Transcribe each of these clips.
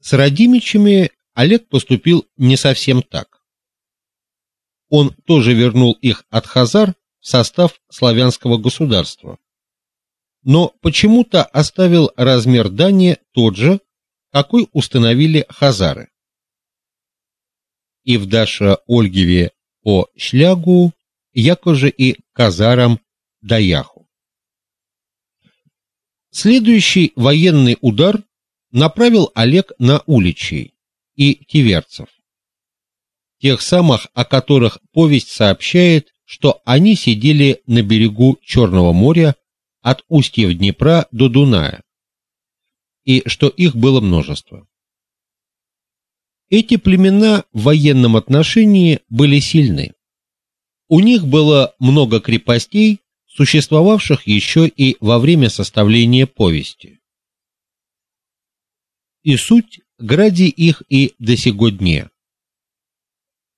С Радимичами Олег поступил не совсем так. Он тоже вернул их от хазар в состав славянского государства. Но почему-то оставил размер дани тот же, какой установили хазары. И в Даша Ольгеве по шлягу, якоже и казарам даяху. Следующий военный удар направил Олег на уличей и киверцев. Тех самых, о которых повесть сообщает, что они сидели на берегу Черного моря от устьев Днепра до Дуная, и что их было множество. Эти племена в военном отношении были сильны. У них было много крепостей, существовавших еще и во время составления повести. И суть гради их и до сего дня.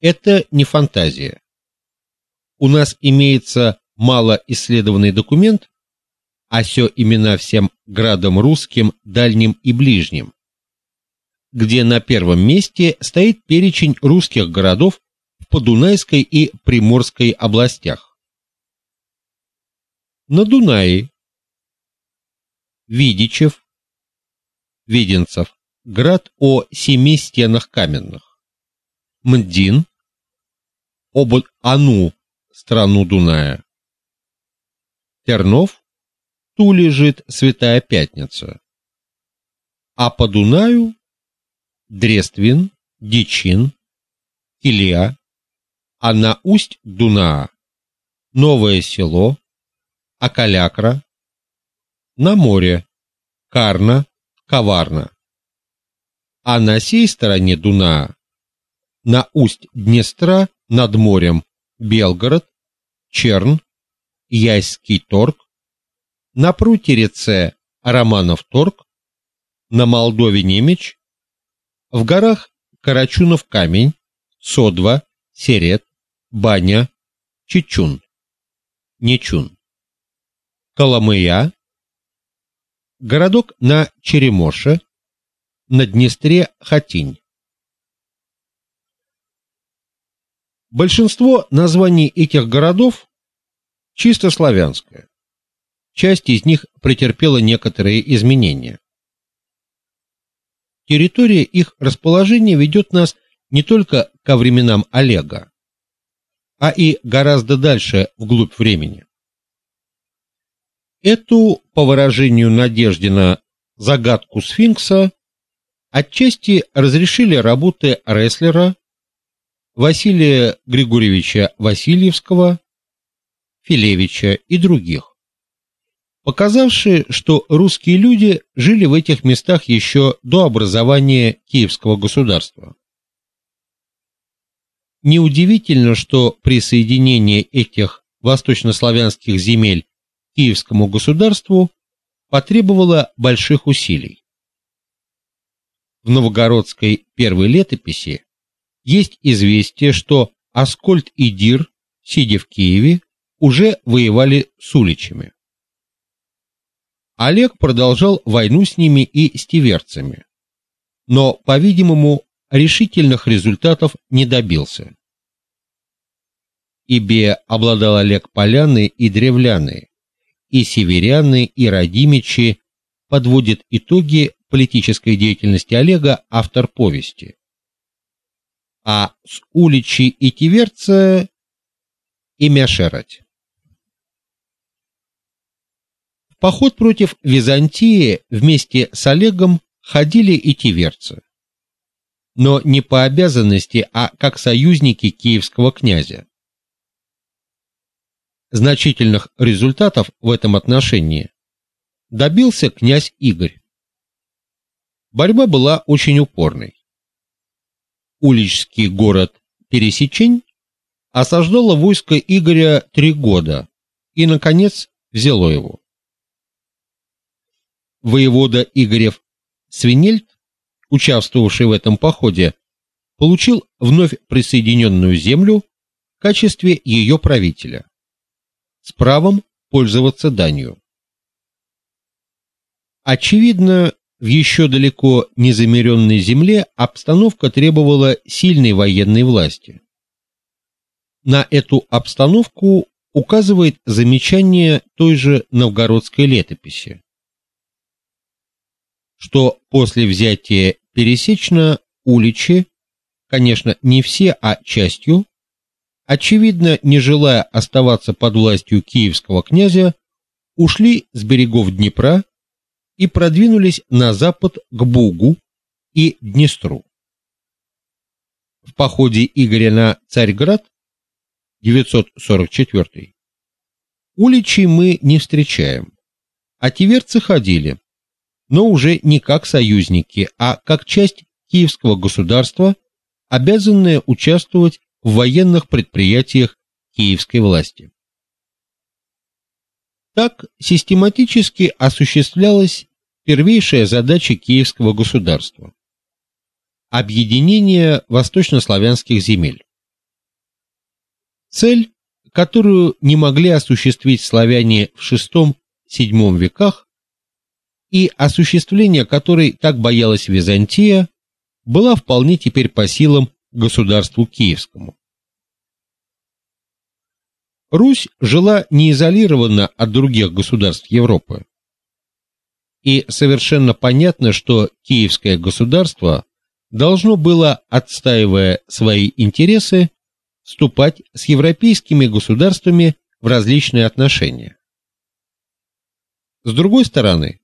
Это не фантазия. У нас имеется мало исследованный документ, а сё имена всем градам русским, дальним и ближним, где на первом месте стоит перечень русских городов в Подунайской и Приморской областях. На Дунае Видичев, Виденцев, град о семи стенах каменных. Мдин, Оболь Ану, страну Дуная. Тернов, ту лежит Святая Пятница. А по Дунаю Дрествин, Дичин, Килия, а на усть Дуна Новое село, Акалякра, на море Карна, Коварна. А на сей стороне Дуна на усть Днестра над морем Белгород, Черн, Яйский торг, на Прутереце Романов торг, на Молдове Немеч, в горах Карачунов камень, Содва, Серет, Баня, Чечун, Нечун, Коломыя, городок на Черемоше, на Днестре Хатинь. Большинство названий этих городов чисто славянское. Часть из них претерпела некоторые изменения. Территория их расположения ведет нас не только ко временам Олега, а и гораздо дальше вглубь времени. Эту, по выражению Надеждина, загадку сфинкса отчасти разрешили работы Реслера, Василия Григорьевича Васильевского, Филевича и других показавшие, что русские люди жили в этих местах еще до образования Киевского государства. Неудивительно, что присоединение этих восточнославянских земель Киевскому государству потребовало больших усилий. В новгородской первой летописи есть известие, что Аскольд и Дир, сидя в Киеве, уже воевали с уличами. Олег продолжал войну с ними и с тиверцами. Но, по-видимому, решительных результатов не добился. Ибе обладал Олег поляны и древляны, и северяны, и родимичи, подводит итоги политической деятельности Олега автор повести. А с уличи и тиверца имя Шерать. поход против Византии вместе с Олегом ходили и тиверцы. Но не по обязанности, а как союзники киевского князя. Значительных результатов в этом отношении добился князь Игорь. Борьба была очень упорной. Уличский город Пересечень осаждало войско Игоря три года и наконец взяло его воевода Игорев Свинельд, участвовавший в этом походе, получил вновь присоединенную землю в качестве ее правителя с правом пользоваться данью. Очевидно, в еще далеко не замеренной земле обстановка требовала сильной военной власти. На эту обстановку указывает замечание той же новгородской летописи, что после взятия Пересечно уличи, конечно, не все, а частью, очевидно, не желая оставаться под властью киевского князя, ушли с берегов Днепра и продвинулись на запад к Бугу и Днестру. В походе Игоря на Царьград 944 уличей мы не встречаем, а тиверцы ходили, но уже не как союзники, а как часть киевского государства, обязанные участвовать в военных предприятиях киевской власти. Так систематически осуществлялась первейшая задача киевского государства объединение восточнославянских земель. Цель, которую не могли осуществить славяне в VI-VII веках и осуществление которой так боялась Византия, была вполне теперь по силам государству киевскому. Русь жила не изолированно от других государств Европы. И совершенно понятно, что киевское государство должно было, отстаивая свои интересы, вступать с европейскими государствами в различные отношения. С другой стороны,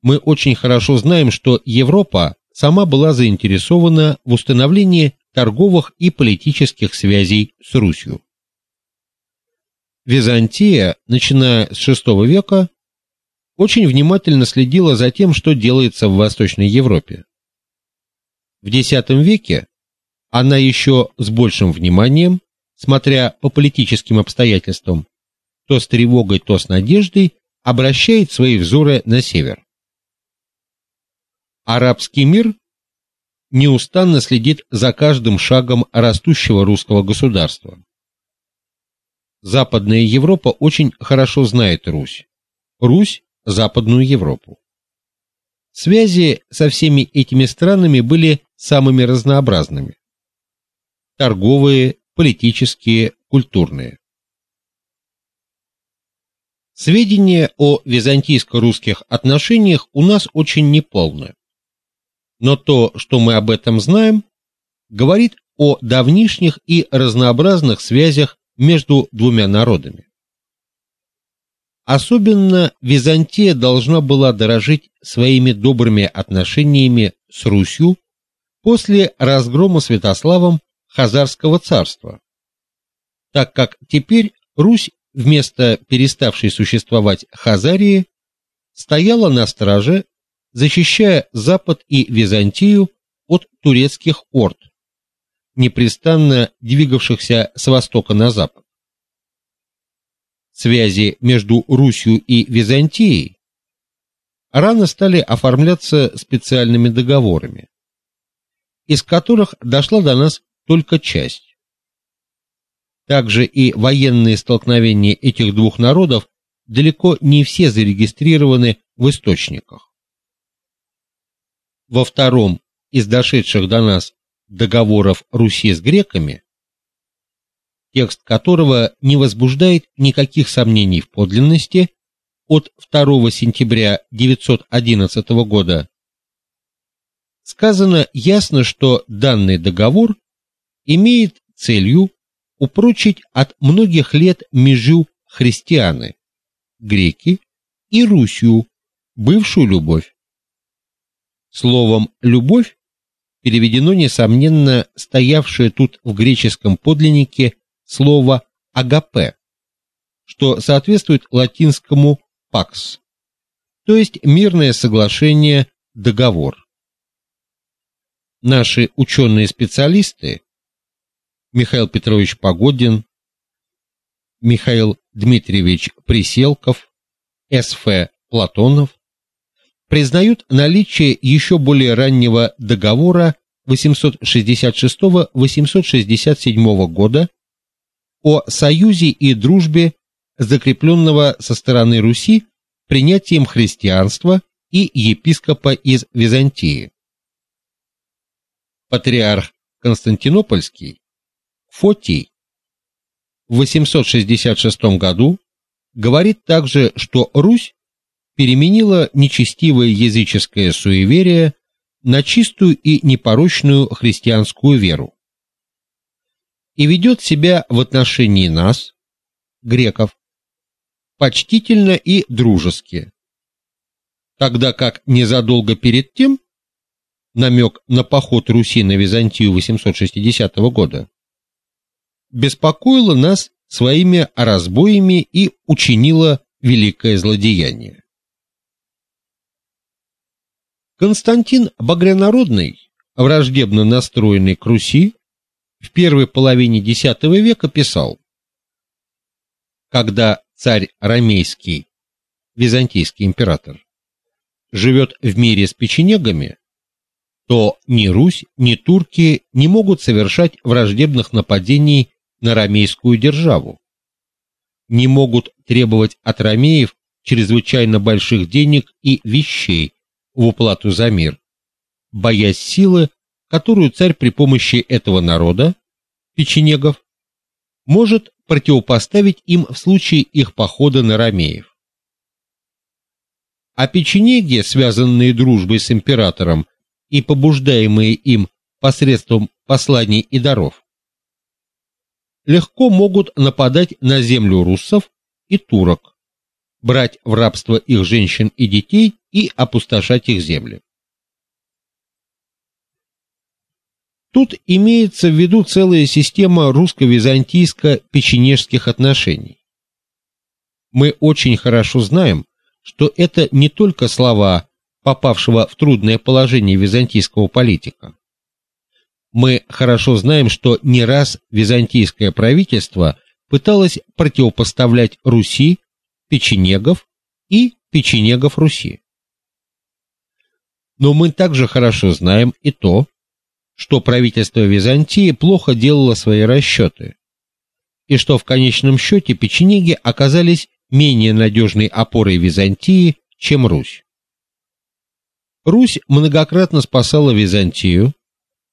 мы очень хорошо знаем, что Европа сама была заинтересована в установлении торговых и политических связей с Русью. Византия, начиная с VI века, очень внимательно следила за тем, что делается в Восточной Европе. В X веке она еще с большим вниманием, смотря по политическим обстоятельствам, то с тревогой, то с надеждой обращает свои взоры на север. Арабский мир неустанно следит за каждым шагом растущего русского государства. Западная Европа очень хорошо знает Русь. Русь Западную Европу. Связи со всеми этими странами были самыми разнообразными: торговые, политические, культурные. Сведения о византийско-русских отношениях у нас очень неполны. Но то, что мы об этом знаем, говорит о давнишних и разнообразных связях между двумя народами. Особенно Византия должна была дорожить своими добрыми отношениями с Русью после разгрома Святославом Хазарского царства, так как теперь Русь вместо переставшей существовать Хазарии стояла на страже, защищая Запад и Византию от турецких орд, непрестанно двигавшихся с востока на запад. Связи между Русью и Византией рано стали оформляться специальными договорами, из которых дошла до нас только часть. Также и военные столкновения этих двух народов далеко не все зарегистрированы в источниках. Во втором из дошедших до нас договоров Руси с греками, текст которого не возбуждает никаких сомнений в подлинности, от 2 сентября 911 года сказано ясно, что данный договор имеет целью упрочить от многих лет межу христианы, греки и Русью, бывшую любовь. Словом любовь переведено несомненно стоявшее тут в греческом подлиннике слово агапе, что соответствует латинскому пакс, то есть мирное соглашение, договор. Наши ученые-специалисты Михаил Петрович Погодин, Михаил Дмитриевич Приселков, С.Ф. Платонов признают наличие еще более раннего договора 866-867 года о союзе и дружбе, закрепленного со стороны Руси принятием христианства и епископа из Византии. Патриарх Константинопольский Фотий в 866 году говорит также, что Русь переменила нечестивое языческое суеверие на чистую и непорочную христианскую веру и ведет себя в отношении нас, греков, почтительно и дружески, тогда как незадолго перед тем намек на поход Руси на Византию 860 года беспокоила нас своими разбоями и учинила великое злодеяние. Константин Багрянародный, враждебно настроенный к Руси, в первой половине X века писал: Когда царь ромейский, византийский император, живет в мире с печенегами, то ни Русь, ни турки не могут совершать враждебных нападений на ромейскую державу. Не могут требовать от ромеев чрезвычайно больших денег и вещей, в уплату за мир, боясь силы, которую царь при помощи этого народа, печенегов, может противопоставить им в случае их похода на ромеев. А печенеги, связанные дружбой с императором и побуждаемые им посредством посланий и даров, легко могут нападать на землю руссов и турок, брать в рабство их женщин и детей и опустошать их земли. Тут имеется в виду целая система русско-византийско-печенежских отношений. Мы очень хорошо знаем, что это не только слова попавшего в трудное положение византийского политика. Мы хорошо знаем, что не раз византийское правительство пыталось противопоставлять Руси печенегов и печенегов Руси. Но мы также хорошо знаем и то, что правительство Византии плохо делало свои расчеты, и что в конечном счете печенеги оказались менее надежной опорой Византии, чем Русь. Русь многократно спасала Византию,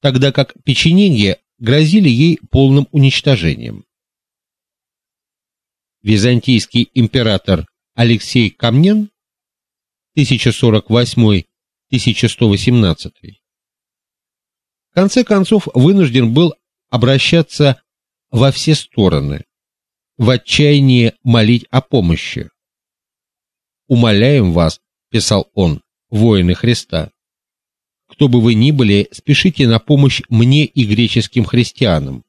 тогда как печенеги грозили ей полным уничтожением. Византийский император Алексей Камнен 1048 1118. В конце концов вынужден был обращаться во все стороны, в отчаянии молить о помощи. Умоляем вас, писал он, воины Христа, кто бы вы ни были, спешите на помощь мне и греческим христианам.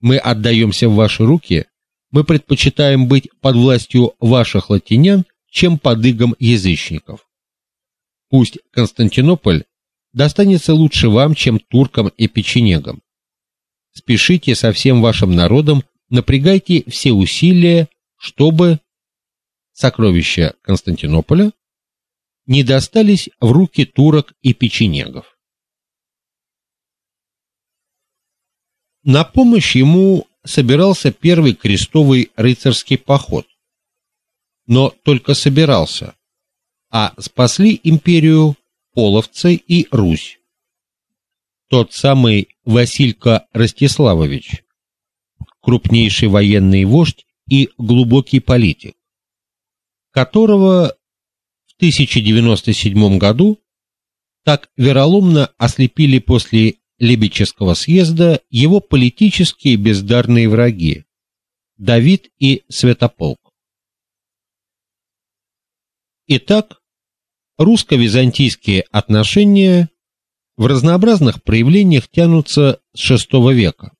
Мы отдаемся в ваши руки, мы предпочитаем быть под властью ваших латинян, чем под игом язычников. Пусть Константинополь достанется лучше вам, чем туркам и печенегам. Спешите со всем вашим народом, напрягайте все усилия, чтобы сокровища Константинополя не достались в руки турок и печенегов. На помощь ему собирался первый крестовый рыцарский поход. Но только собирался а спасли империю половцы и Русь. Тот самый Василько Ростиславович, крупнейший военный вождь и глубокий политик, которого в 1097 году так вероломно ослепили после Лебедческого съезда его политические бездарные враги Давид и Святополк. Итак, русско-византийские отношения в разнообразных проявлениях тянутся с VI века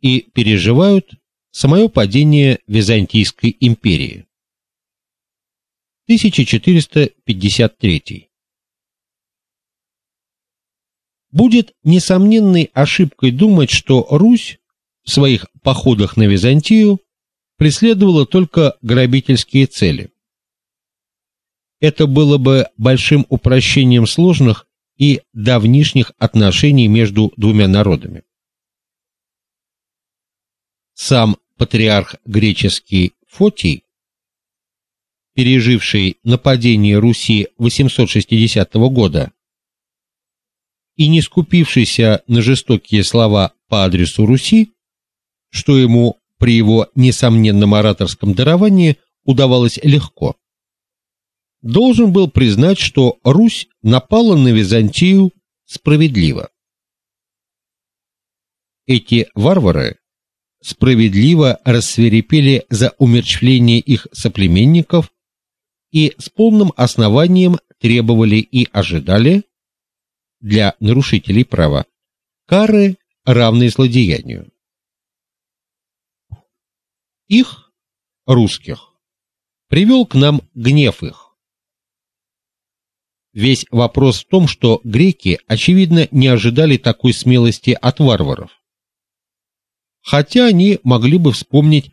и переживают самое падение Византийской империи. 1453. Будет несомненной ошибкой думать, что Русь в своих походах на Византию преследовала только грабительские цели это было бы большим упрощением сложных и давнишних отношений между двумя народами. Сам патриарх греческий Фотий пережившей нападение Руси 860 года и не скупившийся на жестокие слова по адресу Руси, что ему при его несомненном ораторском даровании удавалось легко, должен был признать, что Русь напала на Византию справедливо. Эти варвары справедливо рассверепели за умерщвление их соплеменников и с полным основанием требовали и ожидали для нарушителей права кары, равные злодеянию. Их, русских, привел к нам гнев их. Весь вопрос в том, что греки, очевидно, не ожидали такой смелости от варваров. Хотя они могли бы вспомнить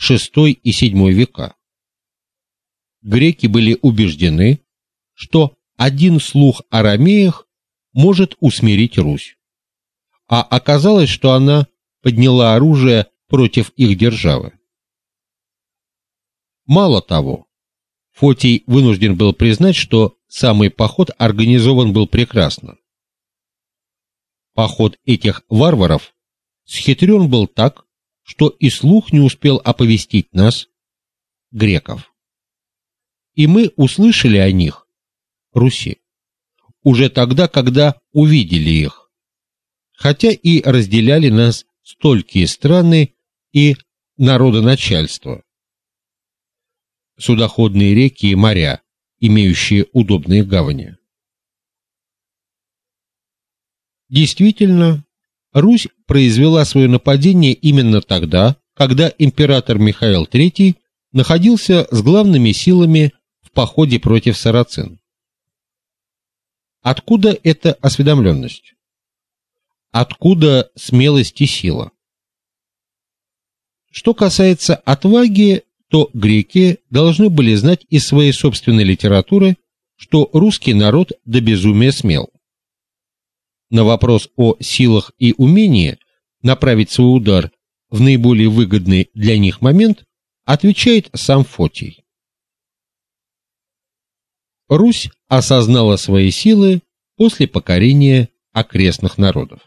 VI и VII века. Греки были убеждены, что один слух о ромеях может усмирить Русь. А оказалось, что она подняла оружие против их державы. Мало того, Фотий вынужден был признать, что самый поход организован был прекрасно. Поход этих варваров схитрен был так, что и слух не успел оповестить нас, греков. И мы услышали о них, Руси, уже тогда, когда увидели их. Хотя и разделяли нас столькие страны и народоначальство судоходные реки и моря, имеющие удобные гавани. Действительно, Русь произвела свое нападение именно тогда, когда император Михаил III находился с главными силами в походе против сарацин. Откуда эта осведомленность? Откуда смелость и сила? Что касается отваги, то греки должны были знать из своей собственной литературы, что русский народ до безумия смел. На вопрос о силах и умении направить свой удар в наиболее выгодный для них момент отвечает сам Фотий. Русь осознала свои силы после покорения окрестных народов.